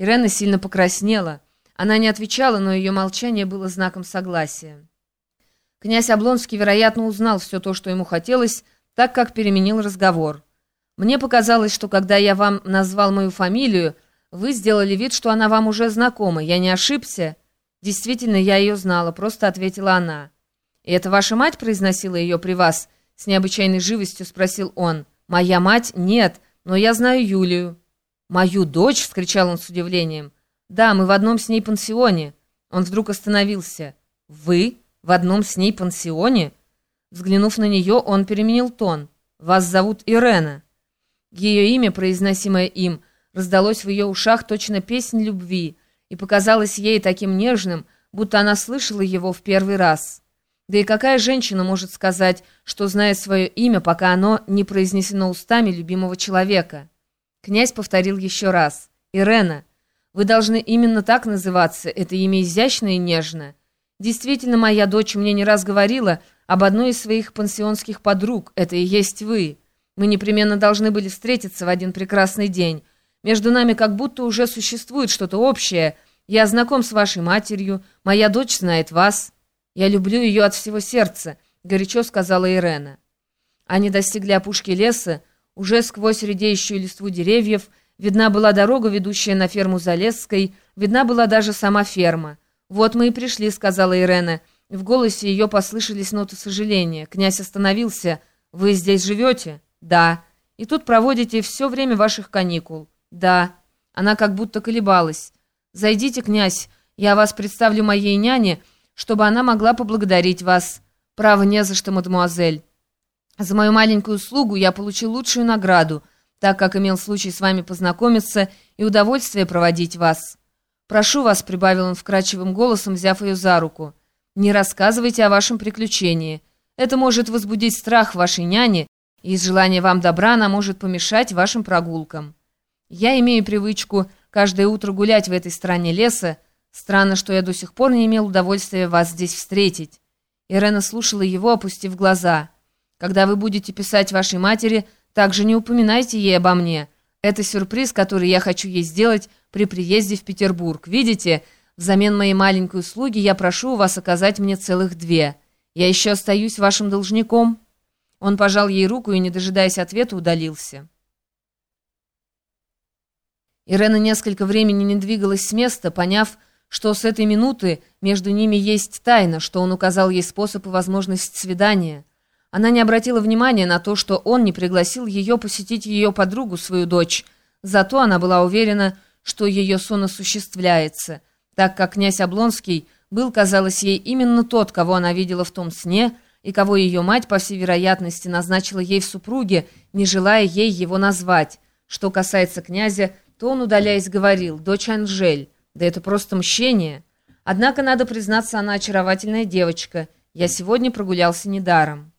Ирена сильно покраснела. Она не отвечала, но ее молчание было знаком согласия. Князь Облонский, вероятно, узнал все то, что ему хотелось, так как переменил разговор. «Мне показалось, что когда я вам назвал мою фамилию, вы сделали вид, что она вам уже знакома. Я не ошибся?» «Действительно, я ее знала», — просто ответила она. «И это ваша мать произносила ее при вас?» — с необычайной живостью спросил он. «Моя мать? Нет, но я знаю Юлию». «Мою дочь?» — вскричал он с удивлением. «Да, мы в одном с ней пансионе». Он вдруг остановился. «Вы?» В одном с ней пансионе? Взглянув на нее, он переменил тон. «Вас зовут Ирена». Ее имя, произносимое им, раздалось в ее ушах точно песнь любви и показалось ей таким нежным, будто она слышала его в первый раз. Да и какая женщина может сказать, что знает свое имя, пока оно не произнесено устами любимого человека? Князь повторил еще раз. «Ирена, вы должны именно так называться, это имя изящное и нежное». Действительно, моя дочь мне не раз говорила об одной из своих пансионских подруг. Это и есть вы. Мы непременно должны были встретиться в один прекрасный день. Между нами как будто уже существует что-то общее. Я знаком с вашей матерью, моя дочь знает вас. Я люблю ее от всего сердца», — горячо сказала Ирена. Они достигли опушки леса. Уже сквозь редеющую листву деревьев видна была дорога, ведущая на ферму Залесской, видна была даже сама ферма. «Вот мы и пришли», — сказала Ирена. В голосе ее послышались ноты сожаления. Князь остановился. «Вы здесь живете?» «Да». «И тут проводите все время ваших каникул?» «Да». Она как будто колебалась. «Зайдите, князь, я вас представлю моей няне, чтобы она могла поблагодарить вас». «Право не за что, мадемуазель. За мою маленькую услугу я получил лучшую награду, так как имел случай с вами познакомиться и удовольствие проводить вас». «Прошу вас», — прибавил он вкрадчивым голосом, взяв ее за руку, — «не рассказывайте о вашем приключении. Это может возбудить страх вашей няни, и из желания вам добра она может помешать вашим прогулкам. Я имею привычку каждое утро гулять в этой стороне леса. Странно, что я до сих пор не имел удовольствия вас здесь встретить». Ирена слушала его, опустив глаза. «Когда вы будете писать вашей матери, также не упоминайте ей обо мне. Это сюрприз, который я хочу ей сделать, при приезде в Петербург. Видите, взамен моей маленькой услуги я прошу вас оказать мне целых две. Я еще остаюсь вашим должником». Он пожал ей руку и, не дожидаясь ответа, удалился. Ирена несколько времени не двигалась с места, поняв, что с этой минуты между ними есть тайна, что он указал ей способ и возможность свидания. Она не обратила внимания на то, что он не пригласил ее посетить ее подругу, свою дочь. Зато она была уверена, что ее сон осуществляется, так как князь Облонский был, казалось ей, именно тот, кого она видела в том сне, и кого ее мать, по всей вероятности, назначила ей в супруге, не желая ей его назвать. Что касается князя, то он, удаляясь, говорил «Дочь Анжель». Да это просто мщение. Однако, надо признаться, она очаровательная девочка. Я сегодня прогулялся недаром.